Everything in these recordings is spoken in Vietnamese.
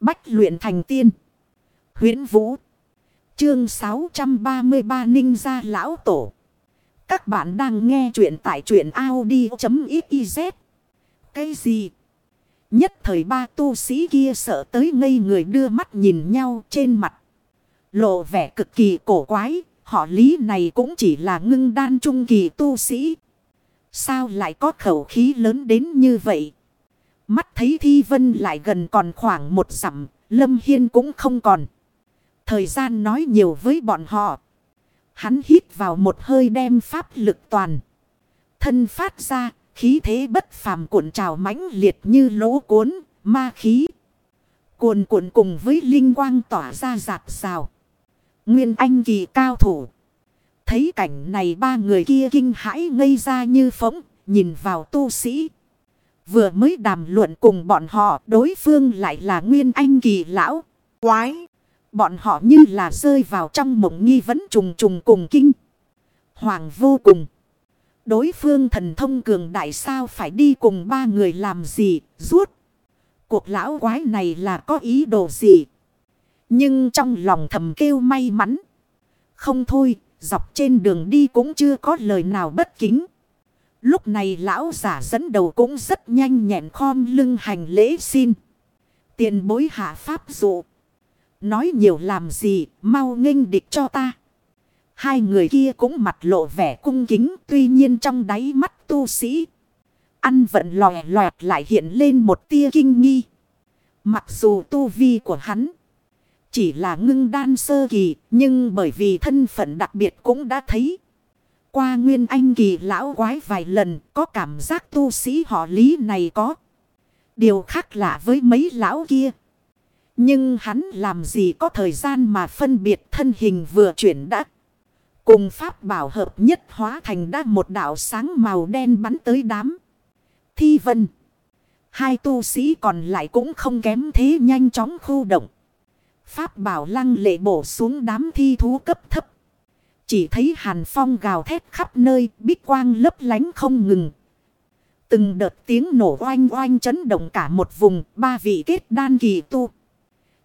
Bách luyện thành tiên. huyễn Vũ. Chương 633 Ninh gia lão tổ. Các bạn đang nghe truyện tại truyện Audi.xyz. Cái gì? Nhất thời ba tu sĩ kia sợ tới ngây người đưa mắt nhìn nhau trên mặt. Lộ vẻ cực kỳ cổ quái. Họ lý này cũng chỉ là ngưng đan trung kỳ tu sĩ. Sao lại có khẩu khí lớn đến như vậy? Mắt thấy thi vân lại gần còn khoảng một dặm, Lâm Hiên cũng không còn. Thời gian nói nhiều với bọn họ. Hắn hít vào một hơi đem pháp lực toàn. Thân phát ra, khí thế bất phàm cuộn trào mãnh liệt như lỗ cuốn, ma khí. Cuồn cuộn cùng với linh quang tỏa ra giạt rào. Nguyên anh kỳ cao thủ. Thấy cảnh này ba người kia kinh hãi ngây ra như phóng, nhìn vào tu sĩ. Vừa mới đàm luận cùng bọn họ đối phương lại là nguyên anh kỳ lão. Quái! Bọn họ như là rơi vào trong mộng nghi vấn trùng trùng cùng kinh. Hoàng vô cùng. Đối phương thần thông cường đại sao phải đi cùng ba người làm gì, rút. Cuộc lão quái này là có ý đồ gì. Nhưng trong lòng thầm kêu may mắn. Không thôi, dọc trên đường đi cũng chưa có lời nào bất kính. Lúc này lão giả dẫn đầu cũng rất nhanh nhẹn khom lưng hành lễ xin. Tiền bối hạ pháp dụ. Nói nhiều làm gì, mau nghênh địch cho ta. Hai người kia cũng mặt lộ vẻ cung kính, tuy nhiên trong đáy mắt tu sĩ. Ăn vận lòe loẹt lại hiện lên một tia kinh nghi. Mặc dù tu vi của hắn chỉ là ngưng đan sơ kỳ, nhưng bởi vì thân phận đặc biệt cũng đã thấy. Qua nguyên anh kỳ lão quái vài lần, có cảm giác tu sĩ họ lý này có. Điều khác lạ với mấy lão kia. Nhưng hắn làm gì có thời gian mà phân biệt thân hình vừa chuyển đã. Cùng pháp bảo hợp nhất hóa thành đã một đạo sáng màu đen bắn tới đám. Thi vân. Hai tu sĩ còn lại cũng không kém thế nhanh chóng khu động. Pháp bảo lăng lệ bổ xuống đám thi thú cấp thấp. Chỉ thấy hàn phong gào thét khắp nơi, bích quang lấp lánh không ngừng. Từng đợt tiếng nổ oanh oanh chấn động cả một vùng, ba vị kết đan kỳ tu.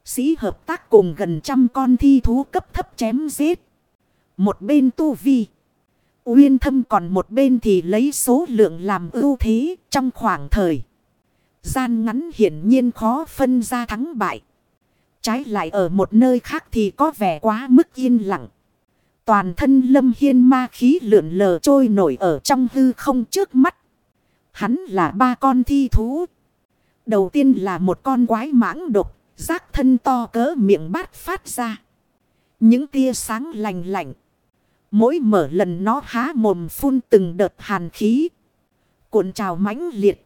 Sĩ hợp tác cùng gần trăm con thi thú cấp thấp chém giết. Một bên tu vi. Uyên thâm còn một bên thì lấy số lượng làm ưu thế trong khoảng thời. Gian ngắn hiển nhiên khó phân ra thắng bại. Trái lại ở một nơi khác thì có vẻ quá mức yên lặng. Toàn thân lâm hiên ma khí lượn lờ trôi nổi ở trong hư không trước mắt. Hắn là ba con thi thú. Đầu tiên là một con quái mãng độc, rác thân to cỡ miệng bát phát ra. Những tia sáng lành lạnh. Mỗi mở lần nó há mồm phun từng đợt hàn khí. Cuộn trào mãnh liệt.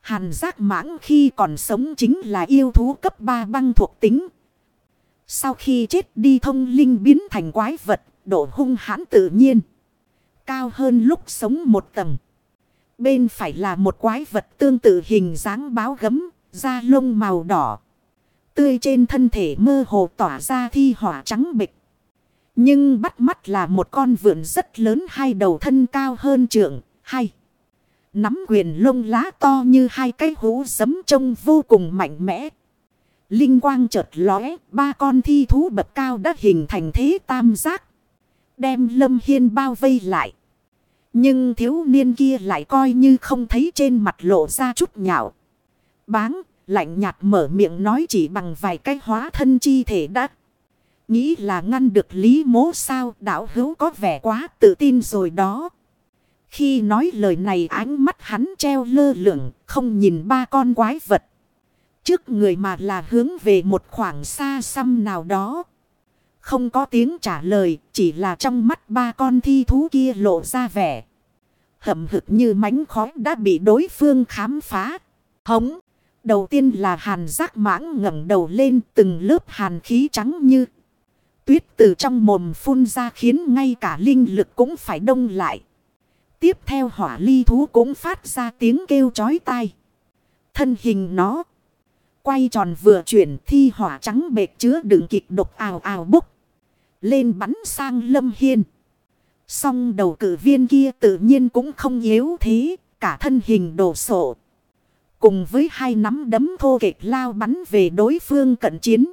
Hàn giác mãng khi còn sống chính là yêu thú cấp 3 băng thuộc tính. Sau khi chết đi thông linh biến thành quái vật, độ hung hãn tự nhiên. Cao hơn lúc sống một tầng. Bên phải là một quái vật tương tự hình dáng báo gấm, da lông màu đỏ. Tươi trên thân thể mơ hồ tỏa ra thi hỏa trắng bịch. Nhưng bắt mắt là một con vượn rất lớn hai đầu thân cao hơn trượng, hay. Nắm quyền lông lá to như hai cái hú sấm trông vô cùng mạnh mẽ. Linh quang chợt lóe, ba con thi thú bậc cao đã hình thành thế tam giác. Đem Lâm Hiên bao vây lại. Nhưng thiếu niên kia lại coi như không thấy trên mặt lộ ra chút nhạo. Báng, lạnh nhạt mở miệng nói chỉ bằng vài cái hóa thân chi thể đã. Nghĩ là ngăn được lý mố sao đảo hữu có vẻ quá tự tin rồi đó. Khi nói lời này ánh mắt hắn treo lơ lửng, không nhìn ba con quái vật. Trước người mà là hướng về một khoảng xa xăm nào đó. Không có tiếng trả lời, chỉ là trong mắt ba con thi thú kia lộ ra vẻ. Hậm hực như mánh khói đã bị đối phương khám phá. Hống! Đầu tiên là hàn giác mãng ngẩng đầu lên từng lớp hàn khí trắng như. Tuyết từ trong mồm phun ra khiến ngay cả linh lực cũng phải đông lại. Tiếp theo hỏa ly thú cũng phát ra tiếng kêu chói tai. Thân hình nó. Quay tròn vừa chuyển thi hỏa trắng bệt chứa đựng kịch độc ào ào bốc. Lên bắn sang lâm hiên. Song đầu cử viên kia tự nhiên cũng không yếu thế. Cả thân hình đổ sộ. Cùng với hai nắm đấm thô kịch lao bắn về đối phương cận chiến.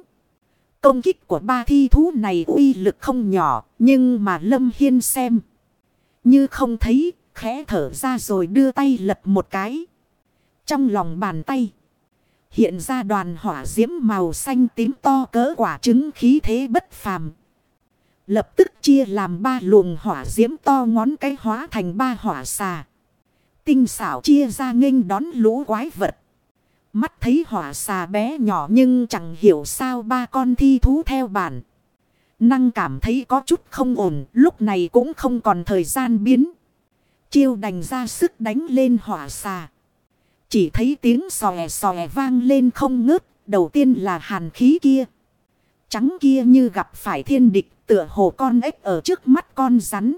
Công kích của ba thi thú này uy lực không nhỏ. Nhưng mà Lâm Hiên xem. Như không thấy. Khẽ thở ra rồi đưa tay lật một cái. Trong lòng bàn tay. Hiện ra đoàn hỏa diễm màu xanh tím to cỡ quả trứng khí thế bất phàm. Lập tức chia làm ba luồng hỏa diễm to ngón cái hóa thành ba hỏa xà. Tinh xảo chia ra nghênh đón lũ quái vật. Mắt thấy hỏa xà bé nhỏ nhưng chẳng hiểu sao ba con thi thú theo bản. Năng cảm thấy có chút không ổn, lúc này cũng không còn thời gian biến. Chiêu đành ra sức đánh lên hỏa xà. Chỉ thấy tiếng sòe sòe vang lên không ngớt, đầu tiên là hàn khí kia. Trắng kia như gặp phải thiên địch tựa hồ con ếch ở trước mắt con rắn.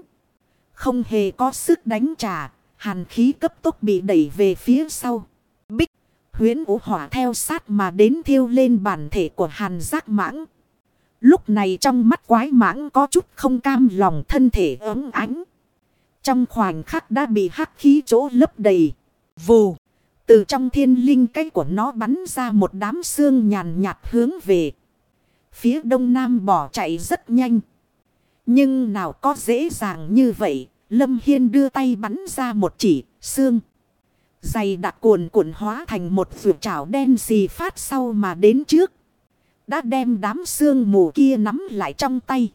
Không hề có sức đánh trả, hàn khí cấp tốc bị đẩy về phía sau. Bích, huyến ủ hỏa theo sát mà đến thiêu lên bản thể của hàn giác mãng. Lúc này trong mắt quái mãng có chút không cam lòng thân thể ấm ánh. Trong khoảnh khắc đã bị hắc khí chỗ lấp đầy. Vù. Từ trong thiên linh cây của nó bắn ra một đám xương nhàn nhạt hướng về. Phía đông nam bỏ chạy rất nhanh. Nhưng nào có dễ dàng như vậy. Lâm Hiên đưa tay bắn ra một chỉ xương. Dày đặc cuồn cuộn hóa thành một vượt trảo đen xì phát sau mà đến trước. Đã đem đám xương mù kia nắm lại trong tay.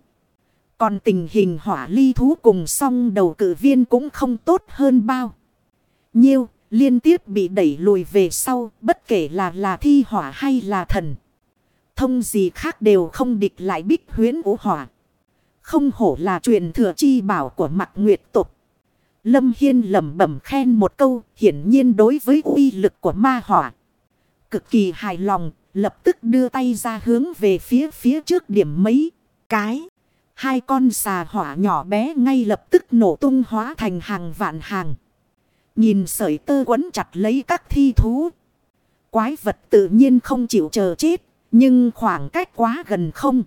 Còn tình hình hỏa ly thú cùng song đầu cử viên cũng không tốt hơn bao. Nhiêu, liên tiếp bị đẩy lùi về sau, bất kể là là thi hỏa hay là thần. Thông gì khác đều không địch lại bích huyến vũ hỏa. Không hổ là truyền thừa chi bảo của mặt nguyệt tục. Lâm Hiên lẩm bẩm khen một câu, hiển nhiên đối với uy lực của ma hỏa. Cực kỳ hài lòng, lập tức đưa tay ra hướng về phía phía trước điểm mấy cái. Hai con xà hỏa nhỏ bé ngay lập tức nổ tung hóa thành hàng vạn hàng. Nhìn sợi tơ quấn chặt lấy các thi thú. Quái vật tự nhiên không chịu chờ chết. Nhưng khoảng cách quá gần không.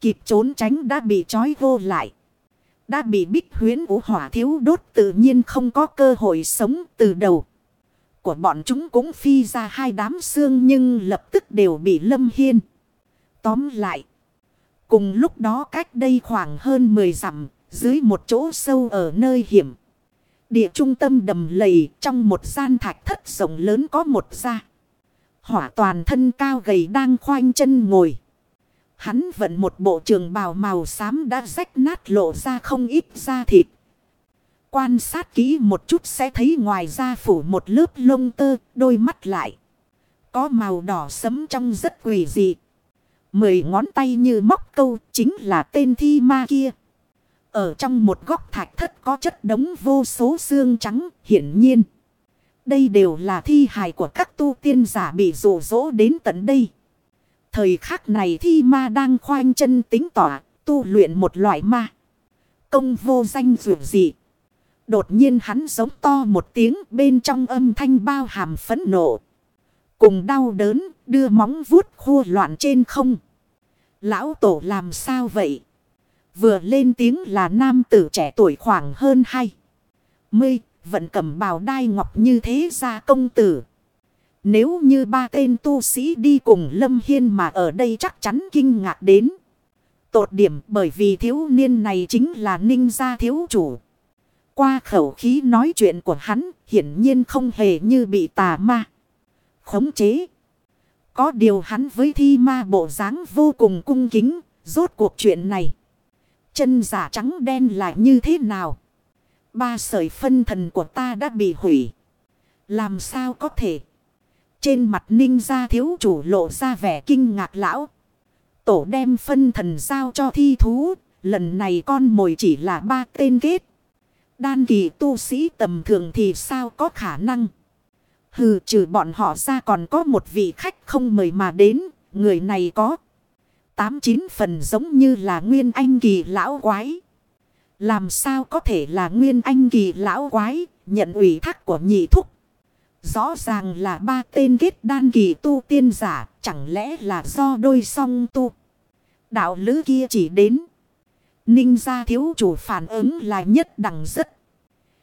Kịp trốn tránh đã bị trói vô lại. Đã bị bích huyến vũ hỏa thiếu đốt tự nhiên không có cơ hội sống từ đầu. Của bọn chúng cũng phi ra hai đám xương nhưng lập tức đều bị lâm hiên. Tóm lại. Cùng lúc đó cách đây khoảng hơn 10 dặm, dưới một chỗ sâu ở nơi hiểm. Địa trung tâm đầm lầy trong một gian thạch thất rộng lớn có một gia. Hỏa toàn thân cao gầy đang khoanh chân ngồi. Hắn vận một bộ trường bào màu xám đã rách nát lộ ra không ít da thịt. Quan sát kỹ một chút sẽ thấy ngoài da phủ một lớp lông tơ, đôi mắt lại. Có màu đỏ sấm trong rất quỷ dị. Mười ngón tay như móc câu chính là tên thi ma kia. Ở trong một góc thạch thất có chất đống vô số xương trắng hiển nhiên. Đây đều là thi hài của các tu tiên giả bị rủ rỗ đến tận đây. Thời khắc này thi ma đang khoanh chân tính tỏa, tu luyện một loại ma. Công vô danh dù gì. Đột nhiên hắn giống to một tiếng bên trong âm thanh bao hàm phấn nộ. Cùng đau đớn, đưa móng vuốt khua loạn trên không. Lão tổ làm sao vậy? Vừa lên tiếng là nam tử trẻ tuổi khoảng hơn hai. Mươi, vẫn cầm bào đai ngọc như thế ra công tử. Nếu như ba tên tu sĩ đi cùng Lâm Hiên mà ở đây chắc chắn kinh ngạc đến. Tột điểm bởi vì thiếu niên này chính là ninh gia thiếu chủ. Qua khẩu khí nói chuyện của hắn hiển nhiên không hề như bị tà ma. Khống chế. Có điều hắn với thi ma bộ dáng vô cùng cung kính. Rốt cuộc chuyện này. Chân giả trắng đen lại như thế nào? Ba sợi phân thần của ta đã bị hủy. Làm sao có thể? Trên mặt ninh gia thiếu chủ lộ ra vẻ kinh ngạc lão. Tổ đem phân thần giao cho thi thú. Lần này con mồi chỉ là ba tên kết. Đan kỳ tu sĩ tầm thường thì sao có khả năng. Hừ, trừ bọn họ ra còn có một vị khách không mời mà đến. Người này có. Tám chín phần giống như là nguyên anh kỳ lão quái. Làm sao có thể là nguyên anh kỳ lão quái. Nhận ủy thác của nhị thúc. Rõ ràng là ba tên kết đan kỳ tu tiên giả. Chẳng lẽ là do đôi song tu. Đạo lữ kia chỉ đến. Ninh gia thiếu chủ phản ứng là nhất đẳng rất.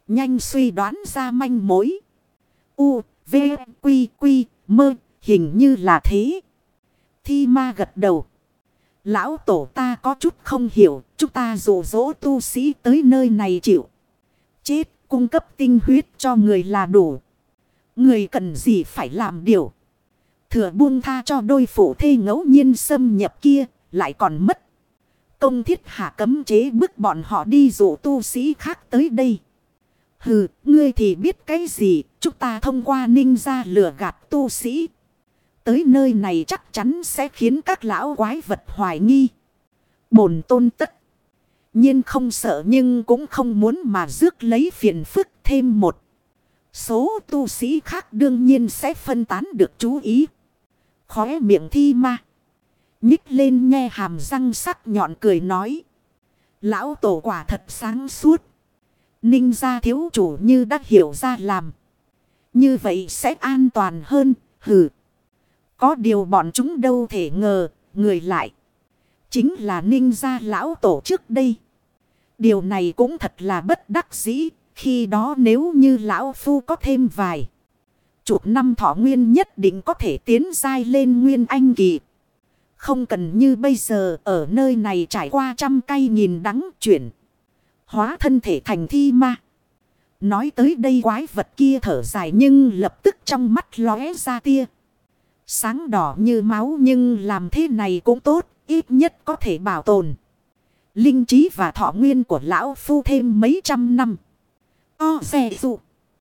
Nhanh suy đoán ra manh mối. U, V, Quy, Quy, Mơ, hình như là thế. Thi ma gật đầu. Lão tổ ta có chút không hiểu, chúng ta dụ dỗ tu sĩ tới nơi này chịu. Chết, cung cấp tinh huyết cho người là đủ. Người cần gì phải làm điều. Thừa buông tha cho đôi phủ thê ngẫu nhiên xâm nhập kia, lại còn mất. Công thiết hạ cấm chế bức bọn họ đi dụ tu sĩ khác tới đây. Hừ, ngươi thì biết cái gì, chúng ta thông qua ninh ra lừa gạt tu sĩ. Tới nơi này chắc chắn sẽ khiến các lão quái vật hoài nghi. Bồn tôn tất. nhiên không sợ nhưng cũng không muốn mà rước lấy phiền phức thêm một. Số tu sĩ khác đương nhiên sẽ phân tán được chú ý. Khóe miệng thi ma. Nhích lên nghe hàm răng sắc nhọn cười nói. Lão tổ quả thật sáng suốt. Ninh gia thiếu chủ như đã hiểu ra làm. Như vậy sẽ an toàn hơn. Hừ. Có điều bọn chúng đâu thể ngờ. Người lại. Chính là ninh gia lão tổ trước đây. Điều này cũng thật là bất đắc dĩ. Khi đó nếu như lão phu có thêm vài. Chục năm thọ nguyên nhất định có thể tiến dai lên nguyên anh kỳ. Không cần như bây giờ, ở nơi này trải qua trăm cây nghìn đắng chuyển. Hóa thân thể thành thi ma. Nói tới đây quái vật kia thở dài nhưng lập tức trong mắt lóe ra tia. Sáng đỏ như máu nhưng làm thế này cũng tốt, ít nhất có thể bảo tồn. Linh trí và thọ nguyên của lão phu thêm mấy trăm năm. O xe dụng.